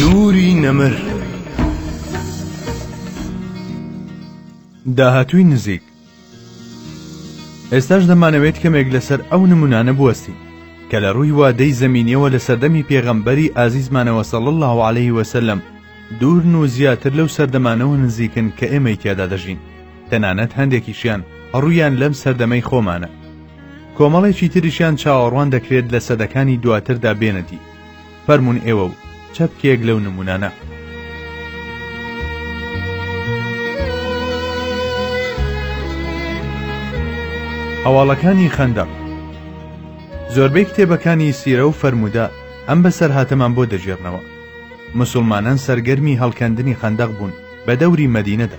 نوری نەمر داهاتووی نزیک ئێستاش دەمانەوێت کەمێک لەسەر ئەو نمونانە بوەستین کە لە ڕووی وادەی زەمینیەوە لە سەردەمی پێغەمبەری ئازیزمانەوە سەڵ الله عليه وسلم دوورن و زیاتر لەو سەردەمانەوە نزیکن کە ئێمەی تێدا دەژین تەنانەت هەندێکیشیان ڕوویان لەم سەردەمەی خۆمانە کۆمەڵێکی تریشیان چاوەڕوان دەکرێت لە سەدەکانی دواتردا بێنە دی فەرمونون ئێوە و چەپکێک لەو نمونانە. هەواڵەکانی خەندەق زۆربەی کتێبەکانی سیرە و فەرموودە ئەم بەسەرهاتەمان بۆ دەژێرنەوە مسلمانان سەرگەرمی هەڵکەندنی خەندەق بوون بە دەوری مەدینەدا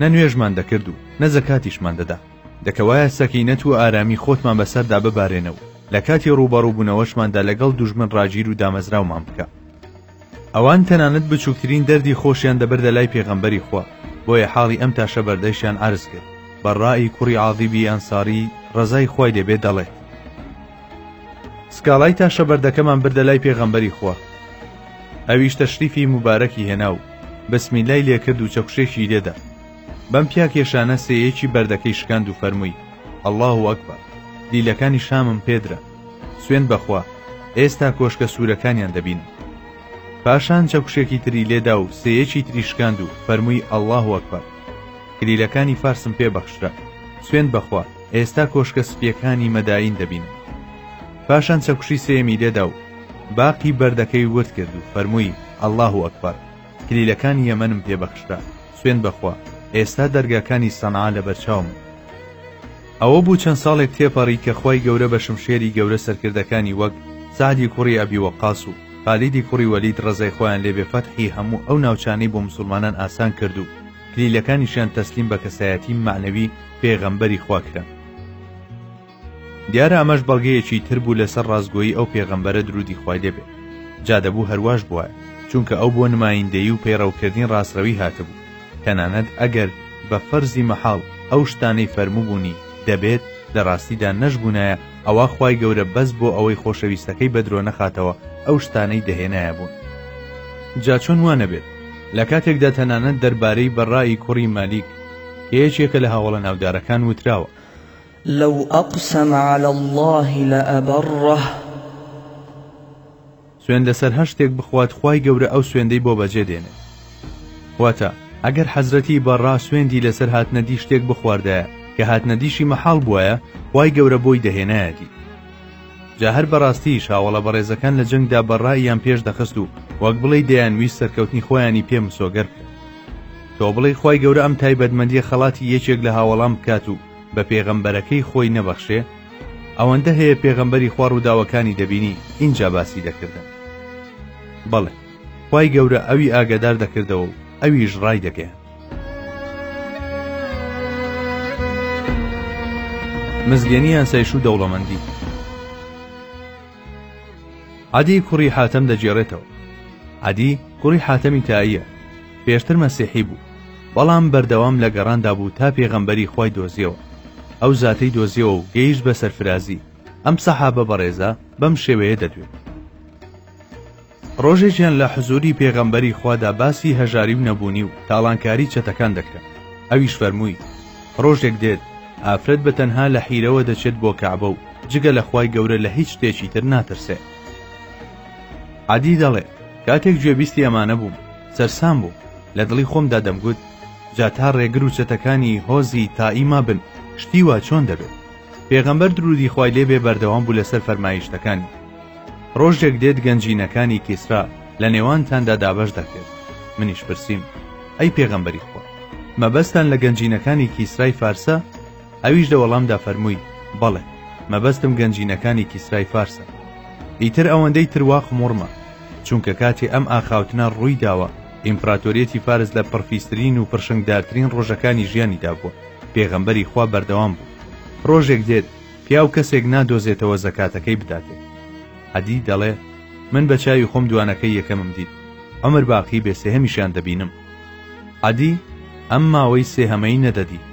نە نوێژمان دەکرد و نە زەکاتیشمان دەدا، دەکەوایە سەکینەت و ئارامی خۆتمان بەسەردا ببارێنە و لە کاتی ڕووبەڕووبوونەوەشماندا لەگەڵ دوژمن ڕاگیر و دامەزراومان بکا. ئەوان تەنانەت بچووکترین دەردی خۆشیان دەبردە لای پێغەمبەری خوا، بۆیە حاڵی ئەم تاشە بەردەشیان عەرز کرد، بەڕاء کوڕی عازیبی ئەنساری ڕەزای خوای لێ بێ دەڵێت. سکاڵای تاشە بەردەکەمان بردە لای پێغەمبەری خوا، ئەویش تەشریفی موبارەکی هێنا و بسمیلای لێ کرد و چەکوشێکی لێدا بەم پیا کێشانە سێیەکی بەردەکەی شکاند و فەرمووی ئەڵا و ئەکبە دیلەکانی شامم پێدرا سوێن بەخوا ئێستا کۆشکە سوورەکانیان دەبین پاشان چەکوشێکی تری لێدا و سێیەکی تریشکاند و فەرمووی ئەله وەکبەر کلیلەکانی فارسم پێبەخشرا سوێن بەخوا ئێستا کۆشکە سپیەکانی مەداین دەبین پاشان چەکوشی سێیەمی لێدا و باقی بەردەکەی ورد کرد و فەرمووی، اللە اکبر، کلیلەکانی یەمەنم پێ بەخشرا، سوێند بەخوا، ئێستا دەرگاکانی سەنعا لەبەرچاومن. ئەوە بوو چەند ساڵێک تێپەڕی کە خوای گەورە بە شمشێری گەورە سەرکردەکانی وەک، سەعدی کوڕی ئەبی وەقاس و خالیدی کوڕی وەلید ڕەزای خوایان لێ بێ فەتحی هەموو ئەو ناوچانەی بۆ موسڵمانان ئاسان کرد و کلیلەکانیشیان تەسلیم بە کەسایەتی مەعنەوی پێغەمبەری خوا کران. دیارە ئەمەش بەڵگەیەکی تر بوو لەسەر ڕاستگۆیی ئەو پێغەمبەرە درودی خوای لێ بێت جا دەبوو هەرواش بوایە چونکە ئەو بۆ نمایندەیی و پەیڕەوکردنی ڕاستڕەوی هاتبوو تەنانەت ئەگەر بە فەرزی مەحاڵ ئەو شتانەی فەرمووبوونی دەبێت لە ڕاستیدا نەشبوونایە ئەوا خوای گەورە بەس بۆ ئەوەی خۆشەویستەکەی بە درۆ نەخاتەوە ئەو شتانەی دەهێنایە بوون جا چۆن وا نەبێت لە کاتێکدا تەنانەت دەربارەی بەڕای کوڕی مالیک کە یەکێکە لە هاوەڵە ناودارەکان وتراوە لو اقسم علی اللە لابرە. سوێند لەسەر هەر شتێک بخوات خوای گەورە ئەو سوێندەی بۆ بەجێ دێنێت واتە ئەگەر حەزرەتی بەڕا سوێندی لەسەر هاتنەدی شتێک بخواردایە کە هاتنەدیشی مەحاڵ بواە خوای گەورە بۆی دەهێنایەتی جا هەر بەڕاستی شاوەڵە بەڕێزەکان لە جەنگدا بەڕاییان پێش دەخست و وەک بڵێ دەیان ویست سەرکەوتنی خۆیانی پێ مسۆگەر بکە تۆ بڵێ خی گەورە ئەم تایبەتمەندیە خەڵاتی یەکێک لە هاوەڵام بکات و بە پێغەمبەرەکەی خۆی نەبەخشێ ئەوەندە هەیە پێغەمبەری خوا ڕووداوەکانی دەبینی ئینجا باسی دەکردن بەڵێ خوای گەورە ئەوی ئاگادار دەکردەوە و ئەویش ڕای دەگەیان مزگێنی ئاسایش و دەوڵەمەندی عەدی کوڕی حاتەم دەگێڕێتەوە عەدی کوڕی حاتەمی تاییە پێشتر مەسیحی بوو بەڵام بەردەوام لە گەڕاندا بوو تا پێغەمبەری خی دۆزیەوە ئەو زاتەی دۆزیەوە و گەیشت بە سەرفرازی ئەم سەحابە بەڕێزە بەم شێوەیە دەدوێت ڕۆژێکیان لە حزوری پێغەمبەری خوادا باسی هەژاری و نەبوونی و تاڵانکاری چەتەکان دەکرا ئەویش فەرمووی، ڕۆژێک دێت ئافرەت بە تەنها لە حیرەوە دەچێت بۆ کەعبە و جگە لە خوای گەورە لە هیچ شتێکی تر ناترسێ. عەدی دەڵێ، کاتێک گوێبیستی ئەمانە بووم، سەرسام بووم، لە دڵی خۆمدا دەمگوت، جا تا ڕێگر و چەتەکانی، هۆزی، تائی مابن، شتی وا چۆن دەبێت؟ پێغەمبەر، درودی خوای لێ بێ، بەردەوام بوو لەسەر فەرمایشتەکانی. ڕۆژێک دێت گەنجینەکانی کیسرا لە نێوانتاندا دابەش دەکرێت منیش پرسییم ئەی پێغەمبەری خوا مەبەستان لە گەنجینەکانی کیسرای فارسە ئەویش لە وەڵامدا فەرمووی بەڵێ مەبەستم گەنجینەکانی کیسرای فارسە ئیتر ئەوەندەی تروا قموڕمە چونکە کاتێ ئەم ئاخاوتنە ڕووی داوە ئیمپراتۆریەتی فارس لە پڕفیسترین و پرشنگدارترین ڕۆژەکانی ژیانیدا بووە پێغەمبەری خوا بەردەوام بوو ڕۆژێک دێت پیاو کەسێک نادۆزێتەوە زەکاتەکەی بداتێ. عەدی دەڵێ، من بە چاوی خۆم دوانەکەی یەکەمم دیت، عومر باقی بێ سێهەمیشیان دەبینم. عەدی ئەم ماوەی سێهەمەی نەدەدی،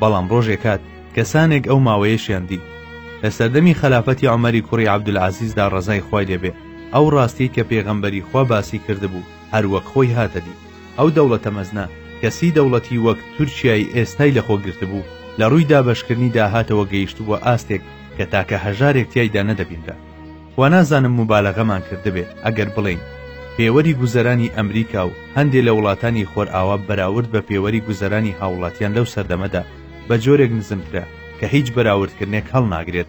بەڵام ڕۆژێک هات کەسانێک ئەو ماوەیەشیان دی. لە سەردەمی خەلافەتی عومەری کوڕی عەبدولعەزیزدا ڕەزای خوای لێ بێ، ئەو ڕاستیەی کە پێغەمبەری خوا باسی کردبوو، هەر وەک خۆی هاتە دی. ئەو دەوڵەتە مەزنە کە سی دەوڵەتی وەک تورکیای ئێستای لە خۆ گرتبوو، لە ڕووی دابەشکردنی داهاتەوە گەیشتبووە ئاستێک کە تاکە هەژارێک تیایدا نەدەبینرا. خوا نازانم موبالەغەمان کردبێ ئەگەر بڵێین پێوەری گوزەرانی ئەمریکا و هەندێ لە وڵاتانی خۆرئاوا بەراورد بە پێوەری گوزەرانی هاوڵاتیان لەو سەردەمەدا بە جۆرێک نزمترە کە هیچ بەراوردکردنێک هەڵناگرێت.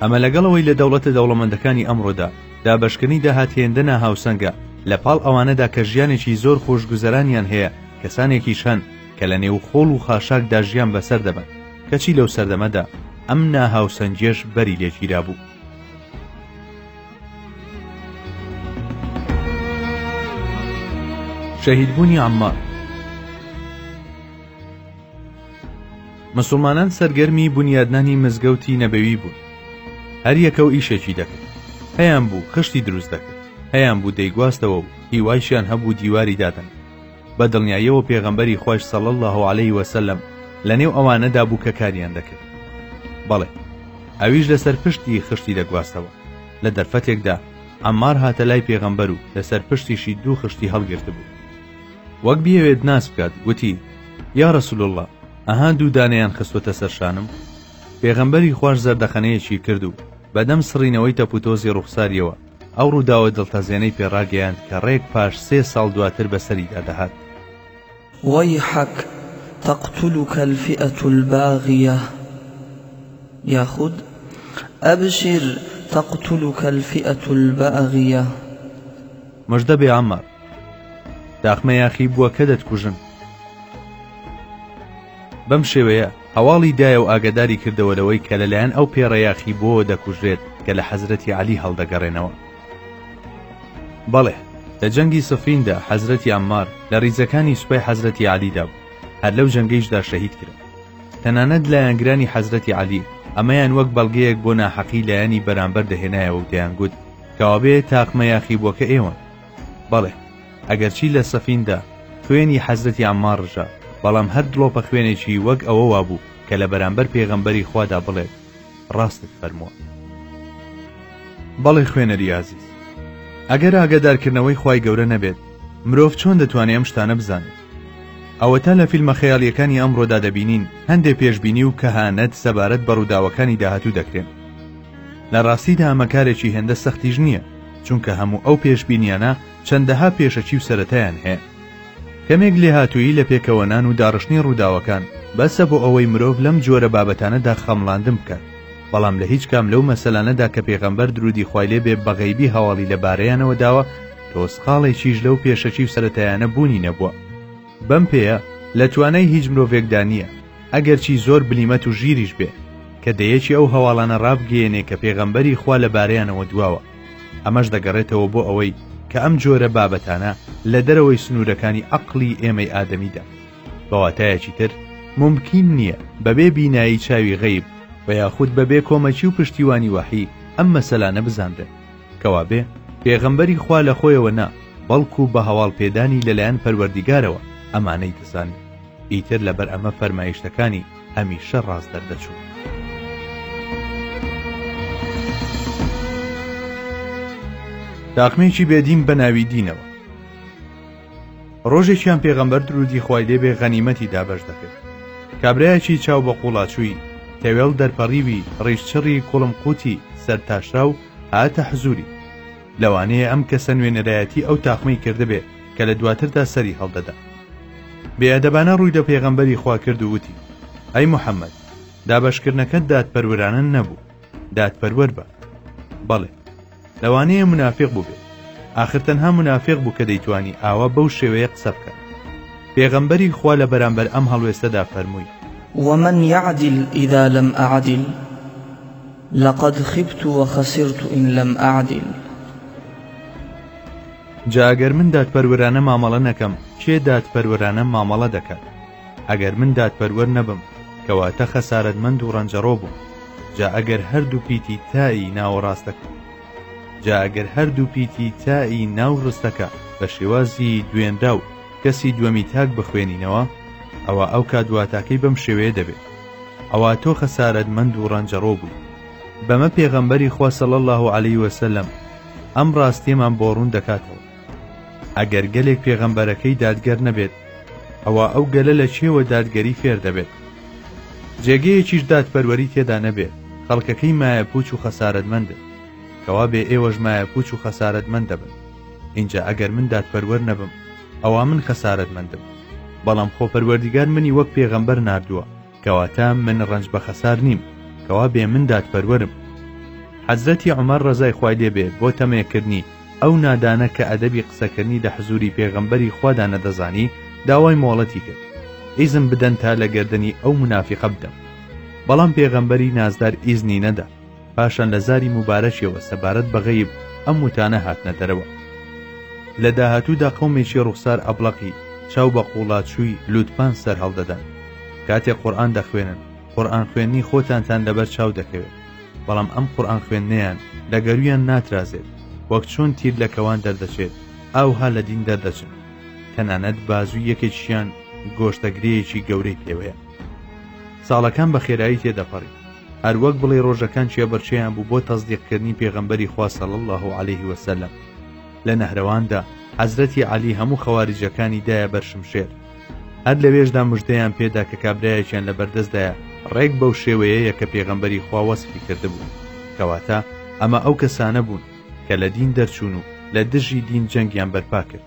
ئەمە لەگەڵ ئەوەی لە دەوڵەتە دەوڵەمەندەکانی ئەمڕۆدا، دابەشکردنی داهات هێندە ناهاوسەنگە لە پاڵ ئەوانەدا کە ژیانێکی زۆر خۆشگوزەرانیان هەیە کەسانێکیش هەن کە لە نێو خۆڵ و خاشاکدا ژیان بەسەر دەبەن کەچی لەو سەردەمەدا ئەم ناهاوسەنگێش بەری لێگیرا بوو. شەهیدبوونی عەممار. مسوڵمانان سەرگەرمی بونیادنانی مزگەوتی نەبەوی بوون هەر یەکە و ئیشێکی دەکرد هەیان بوو خشتی دروست دەکرد هەیان بوو دەیگواستەوە و هیوایشیان هەبوو دیواری دادەن بە دڵنیاییەوە پێغەمبەری خۆش سەڵ الله عليه وسلم لە نێو ئەوانەدا بوو کە کاریان دەکرد بەڵێ ئەویش لەسەر پشتی خشتی دەگواستەوە لە دەرفەتێکدا ئەمار هاتە لای پێغەمبەر و لەسەر پشتیشی دوو خشتی هەڵگرت بوو وەک بیەوێت ناز بکات گوتی یا رسول اللە ئەها دوو دانیان خستوتە سەرشانم پێغەمبەری خوش زەردەخەنەیەکی کرد و بەدەم سڕینەوەی تەپوتۆزی ڕوخساریەوە ئەو ڕووداوە دڵتەزێنەی پێڕاگەیاند کە ڕێک پاش سێ ساڵ دواتر بەسەریدا دەهات وەیحەک تقتلک الفئە الباغیە یاخود ئەبشر تقتلک الفئە الباغیە مژدەبێ عەمار داخمە یاخی بووە کە دەتکوژن بەم شێوەیە هەواڵی دایە و ئاگداری کردەوە لەوەی کە لەلایەن ئەو پێڕە یاخی بۆ دەکوژرێت کە لە حەزرەتی علی هەڵدەگەڕێنەوە بەڵێ لە جەنگی سفیندا حەزرەتی ئەممار لە ریزەکانی سوپای حەزرەتی علیدا بوو هەر لەو جەنگەیشدا شەهید کرد تەنانەت لایەنگرانی حەزرەتی علی ئەمەیان وەک بەڵگەیەک بۆ ناحەقی لایەنی بەرامبەر دەهێنایەوە و دەیانگوت کەوابێ تاقمە یاخی بووەکە ئێوەن بەڵێ ئەگەرچی لە سەفیندا خوێنی حەزرەتی عەممار ڕژا، بەڵام هەر دڵۆپە خوێنێکی وەک ئەوە وابوو کە لە بەرامبەر پێغەمبەری خوادا بڵێت، ڕاستت فەرمووە. بەڵێ خوێنەری ئازیز، ئەگەر ئاگادارکردنەوەی خوای گەورە نەبێت، مرۆڤ چۆن دەتوانێ ئەم شتانە بزانێت؟ ئەوەتا لە فیلمە خەیاڵییەکانی ئەمڕۆدا دەبینین هەندێ پێشبینی و کەهانەت سەبارەت بە ڕووداوەکانی داهاتوو دەکرێن. لە ڕاستیدا ئەمە کارێکی هێندە سەختیش نییە. چونکە هەموو ئەو پێشبینیانە چەندەها پێشەکی و سەرەتایان هەیە. کەمێک لێهاتوویی لە پێکەوەنان و داڕشتنی ڕووداوەکان بەسە بۆ ئەوەی مرۆڤ لەم جۆرە بابەتانەدا خەمڵاندن بکات، بەڵام لە هیچ کام لەو مەسەلانەدا کە پێغەمبەر دروودی خوای لێ بێ بە غەیبی هەواڵی لە بارەیانەوە داوە تۆزقاڵێکیش لەو پێشەکی و سەرەتایانە بوونی نەبووە. بەم پێیە لە توانای هیچ مرۆڤێکدا نییە، ئەگەرچی زۆر بلیمەت و ژیریش بێ، کە دەیەکی ئەو هەواڵانە ڕابگەیەنێ کە پێغەمبەری خوا لە بارەیانەوە دواوە. ئەمەش دەگەڕێتەوە بۆ ئەوەی کە ئەم جۆرە بابەتانە لە دەرەوەی سنوورەکانی عەقڵی ئێمەی ئادەمیدان. بە واتایەکی تر، مومکین نییە بەبێ بینایی چاوی غەیب، وە یاخود بەبێ کۆمەکی و پشتیوانی وەحی ئەم مەسەلانە بزانرێن. کەوابێ پێغەمبەری خوا لە خۆیەوە نا بەڵکو بە هەواڵ پێدانی لەلایەن پەروەردیگارەوە ئەمانەی دەزانی ئیتر لەبەر ئەمە فەرمایشتەکانی هەمیشە ڕاست دەردەچوو. تاقمێکی بێدین بە ناوی دینەوە ڕۆژێکیان پێغەمبەر درودی خوای لێبێ غەنیمەتی دابەش دەکرد کابراایەکی چاو بە قوڵاچووی تەوێڵ دەرپەڕیوی ڕیشچڕی کوڵم قوتی سەر تاشرا و هاتە حزوری لەوانەیە ئەم کەسە نوێنەرایەتی ئەو تاقمەی کردبێ کە لە دواتردا سەری هەڵدەدا بێئەدەبانە ڕووی لە پێغەمبەری خوا کرد و وتی ئەی محەممەد دابەشکردنەکە دادپەروەرانە نەبوو دادپەروەر بە بەڵێ لەوانەیە منافق بووبێت آخر تەنها منافق بوو کە دەیتوانی ئاوا بەو شێوەیە قسە بکە پێغەمبەری خوا لە بەرامبەر ئەم هەڵوێستەدا فەرمووی ومن يعدل إذا لم أعدل لقد خبت وخسرت ان لم اعدل. جا ئەگەر من دادپەروەرانە مامەڵە نەکەم کێ دادپەروەرانە مامەڵە دەکات؟ ئەگەر من دادپەروەر نەبم کەواتە خەسارەتمەند و ڕەنجەڕۆ بووم، جا ئەگەر هەردوو پیتی تاء ی ناوەڕاستەکە. جا ئەگەر هەردوو پیتی تاء ی ناو ڕستەکە بە شێوازی دوێنراو کەسی دووەمی تاک بخوێنینەوە ئەوا ئەوکات واتاکەی بەم شێوەیە دەبێت. ئەوا تۆ خەسارەتمەند و ڕەنجەڕۆ بووی بەمە پێغەمبەری خوا صلی الله علیه وسلم ئەم ڕاستیەمان بۆ ڕوون دەکاتەوە ئەگەر گەلێک پێغەمبەرەکەی دادگەر نەبێت ئەوە ئەو گەلە لە چێوە دادگەری فێر دەبێت جێگەیەکیش دادپەروەری تێدا نەبێت خەڵکەکەی مایە پوچ و خەسارەتمەندن کەوا بێ ئێوەش مایە پوچ و خەسارەتمەند دەبن اینجا ئەگەر من دادپەروەر نەبم ئەوا من خەسارەتمەندم بەڵام خۆ پەروەردیگار منی وەک پێغەمبەر نردووە کەواتە من ڕنج بە خەسار نیم کەوا بێ من داد پەروەرم حەزرەتی عمر ڕزای خوای لێبێ بۆ تەمەکردنی ئەو نادانە کە ئەدەبی قسەکردنی لە حزوری پێغەمبەری خوادا نەدەزانی داوای مۆڵەتی کرد ئیزم بدەن تا لە گردنی ئەو منافقە بدەم بەڵام پێغەمبەری نازدار ئیزنی نەدا پاشان لە زاری موبارەکیەوە سەبارەت بە غەیب ئەم وتانە هاتنە دەرەوە لە داهاتوودا قەومێکی ڕوخسار ئەبڵەقی چاو بە قوڵاچووی لوتپان سەر هەڵدەدەن کاتێک قورآن دەخوێنن قورآن خوێنی خۆتانتان لەبەر چاو دەکەوێت بەڵام ئەم قورآن خوێندنیان لە گەرویان ناترازێت وەک چۆن تیر لە کەوان دەردەچێت ئاوها لە دین دەردەچن تەنانەت بازوی یەکێکیان گۆشتەگرەیەکی گەورەی پێوەیە ساڵەکان بە خێرایی تێدەپەڕی هەروەک بڵێی ڕۆژەکان کێبەرکێیان بوو بۆ تەسدیقکردنی پێغەمبەری خوا صلی اللە علیه و سلم لە نەهرەواندا حەزرەتی عەلی هەموو خەواریجەکانی دایە بەر شمشێر هەر لەوێشدا مژدەیان پێدا کە کابرایەکیان لە بەردەستدایە ڕێک بەو شێوەیەیە کە پێغەمبەری خوا وەسفی کردبوو کەواتە ئەمە ئەو کەسانە بوون کە لە دین دەرچوون و لە دژی دین جەنگیان بەرپا کرد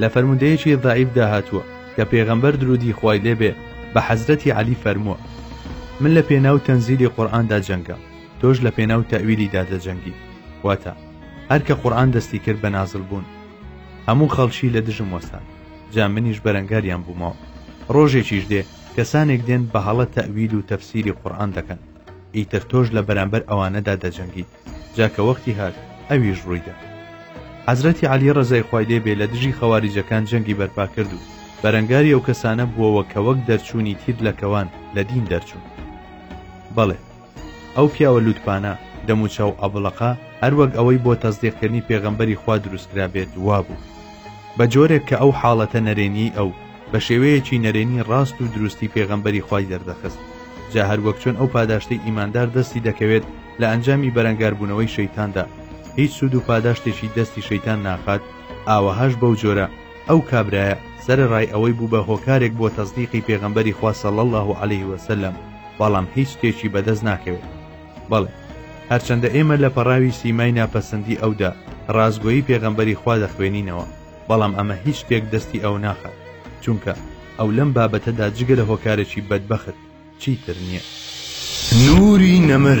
لە فەرموودەیەکی ضعیفدا هاتووە کە پێغەمبەر درودی خوای لێبێ بە حەزرەتی عەلی فەرمووە من لە پێناو تەنزیلی قورئاندا جەنگام تۆش لە پێناو تەویلیدا دەجەنگی واتە هەرکە قورآن دەستی کرد بە نازل بوون هەموو خەڵکی لە دژم وەستان جا منیش بەرەنگاریان بوومەوە ڕۆژێکیش دێ کەسانێک دێن بە هەڵە تەویل و تەفسیری قورآن دەکەن ئیتر تۆش لە بەرامبەر ئەوانەدا دەجەنگیت جا کە وەختی هات ئەویش ڕوویدا. حەزرەتی عەلی ڕەزای خوای لێ بێ لە دژی خەواریجەکان جەنگی بەرپا کرد و بەرەنگاری ئەو کەسانە بووەوە کە وەک دەرچوونی تیر لە کەوان لە دین دەرچوون. بەڵێ ئەو پیاوە لووتپانە، دەموچاو ئەبڵەقە هەر وەک ئەوەی بۆ تەسدیق کردنی پێغەمبەری خوا دروست کرابێت وا بوو. بە جۆرێک کە ئەو حاڵەتە نەرێنیەی ئەو، بە شێوەیەکی نەرێنی ڕاست و دروستی پێغەمبەری خوای دەردەخست جا هەروەک چۆن ئەو پاداشتی ئیماندار دەستی دەکەوێت لە ئەنجامی بەرەنگاربوونەوەی شەیتاندا هیچ سوود و پاداشتێکی دەستی شەیتان ناخات ئاوەهاش بەو جۆرە ئەو کابرایە سەرەڕای ئەوەی بوو بە هۆکارێک بۆ تەزدیقی پێغەمبەری خوا صلی الله علیه وسلم بەڵام هیچ شتێکی بەدەست ناکەوێت بەڵێ هەرچەندە ئێمە لە پەڕاوی سیمای ناپەسەندی ئەودا ڕازگۆیی پێغەمبەری خوا دەخوێنینەوە بەڵام ئەمە هیچ شتێک دەستی ئەوە ناخات چونکە ئەو لەم بابەتەدا جگە لە هۆکارێکی بەدبەخت چیتر نییە نوری نەمر.